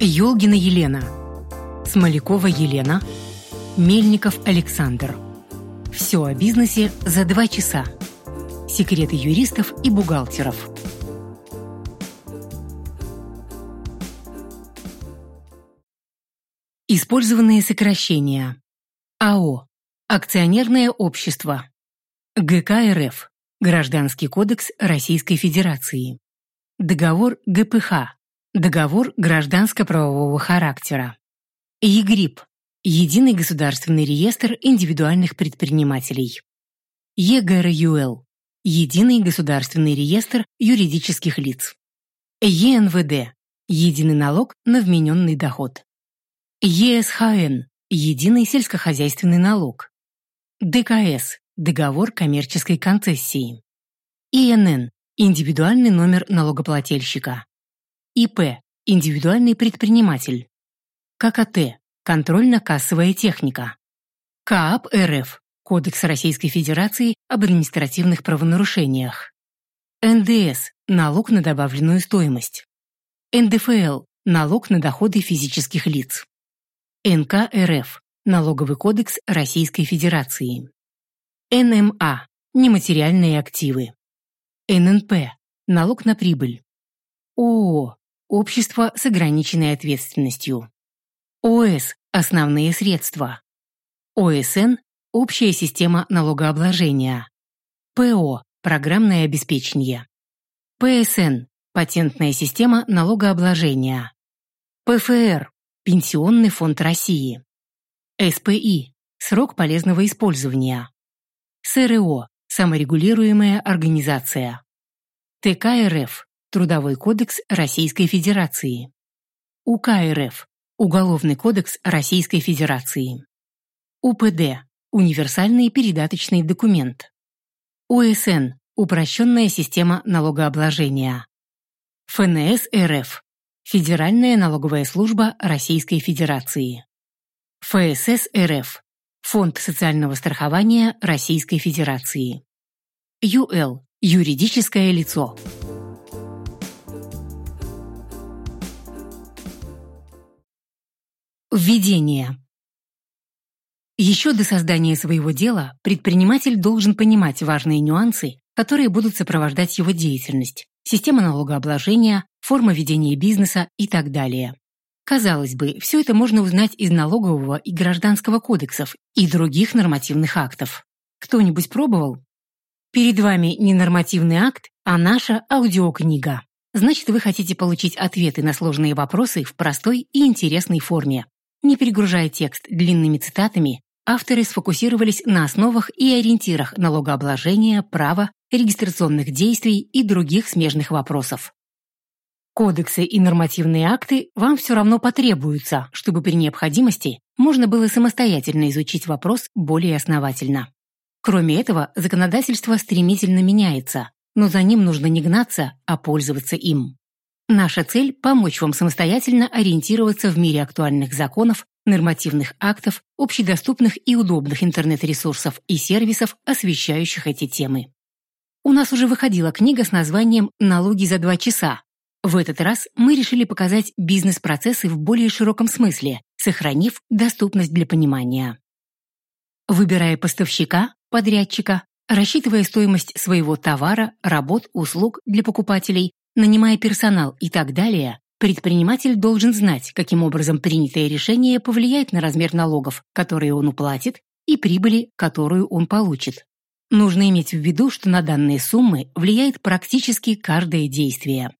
Ёлгина Елена, Смолякова Елена, Мельников Александр. Все о бизнесе за два часа. Секреты юристов и бухгалтеров. Использованные сокращения. АО. Акционерное общество. ГК РФ. Гражданский кодекс Российской Федерации. Договор ГПХ. Договор гражданско-правового характера. ЕГРИП. Единый государственный реестр индивидуальных предпринимателей. ЕГРЮЛ. Единый государственный реестр юридических лиц. ЕНВД. Единый налог на вмененный доход. ЕСХН. Единый сельскохозяйственный налог. ДКС. Договор коммерческой концессии. ИНН. Индивидуальный номер налогоплательщика. ИП – индивидуальный предприниматель. ККТ – контрольно-кассовая техника. КААП РФ – Кодекс Российской Федерации об административных правонарушениях. НДС – налог на добавленную стоимость. НДФЛ – налог на доходы физических лиц. НК РФ – Налоговый кодекс Российской Федерации. НМА – нематериальные активы. ННП – налог на прибыль. ООО Общество с ограниченной ответственностью. ОС – основные средства. ОСН – общая система налогообложения. ПО – программное обеспечение. ПСН – патентная система налогообложения. ПФР – Пенсионный фонд России. СПИ – срок полезного использования. СРО – саморегулируемая организация. ТКРФ Трудовой кодекс Российской Федерации. УК РФ. Уголовный кодекс Российской Федерации. УПД. Универсальный передаточный документ. УСН. Упрощенная система налогообложения. ФНС РФ. Федеральная налоговая служба Российской Федерации. ФСС РФ. Фонд социального страхования Российской Федерации. ЮЛ. Юридическое лицо. Введение. Еще до создания своего дела предприниматель должен понимать важные нюансы, которые будут сопровождать его деятельность, система налогообложения, форма ведения бизнеса и так далее. Казалось бы, все это можно узнать из налогового и гражданского кодексов и других нормативных актов. Кто-нибудь пробовал? Перед вами не нормативный акт, а наша аудиокнига. Значит, вы хотите получить ответы на сложные вопросы в простой и интересной форме. Не перегружая текст длинными цитатами, авторы сфокусировались на основах и ориентирах налогообложения, права, регистрационных действий и других смежных вопросов. Кодексы и нормативные акты вам все равно потребуются, чтобы при необходимости можно было самостоятельно изучить вопрос более основательно. Кроме этого, законодательство стремительно меняется, но за ним нужно не гнаться, а пользоваться им. Наша цель – помочь вам самостоятельно ориентироваться в мире актуальных законов, нормативных актов, общедоступных и удобных интернет-ресурсов и сервисов, освещающих эти темы. У нас уже выходила книга с названием «Налоги за два часа». В этот раз мы решили показать бизнес-процессы в более широком смысле, сохранив доступность для понимания. Выбирая поставщика, подрядчика, рассчитывая стоимость своего товара, работ, услуг для покупателей, нанимая персонал и так далее, предприниматель должен знать, каким образом принятое решение повлияет на размер налогов, которые он уплатит, и прибыли, которую он получит. Нужно иметь в виду, что на данные суммы влияет практически каждое действие.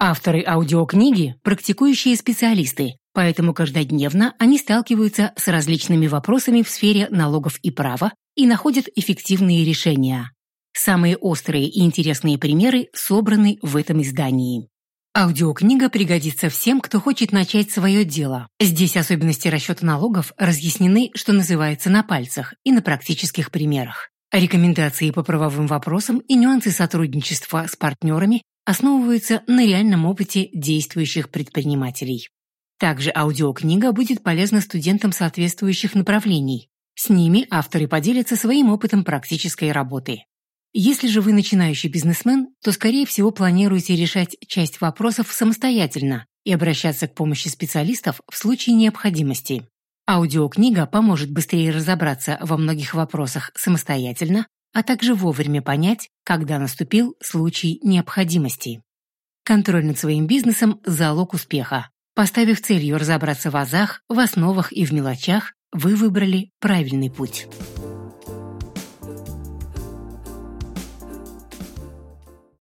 Авторы аудиокниги – практикующие специалисты, поэтому каждодневно они сталкиваются с различными вопросами в сфере налогов и права и находят эффективные решения. Самые острые и интересные примеры собраны в этом издании. Аудиокнига пригодится всем, кто хочет начать свое дело. Здесь особенности расчета налогов разъяснены, что называется, на пальцах и на практических примерах. Рекомендации по правовым вопросам и нюансы сотрудничества с партнерами основываются на реальном опыте действующих предпринимателей. Также аудиокнига будет полезна студентам соответствующих направлений. С ними авторы поделятся своим опытом практической работы. Если же вы начинающий бизнесмен, то, скорее всего, планируете решать часть вопросов самостоятельно и обращаться к помощи специалистов в случае необходимости. Аудиокнига поможет быстрее разобраться во многих вопросах самостоятельно, а также вовремя понять, когда наступил случай необходимости. Контроль над своим бизнесом – залог успеха. Поставив целью разобраться в азах, в основах и в мелочах, вы выбрали правильный путь.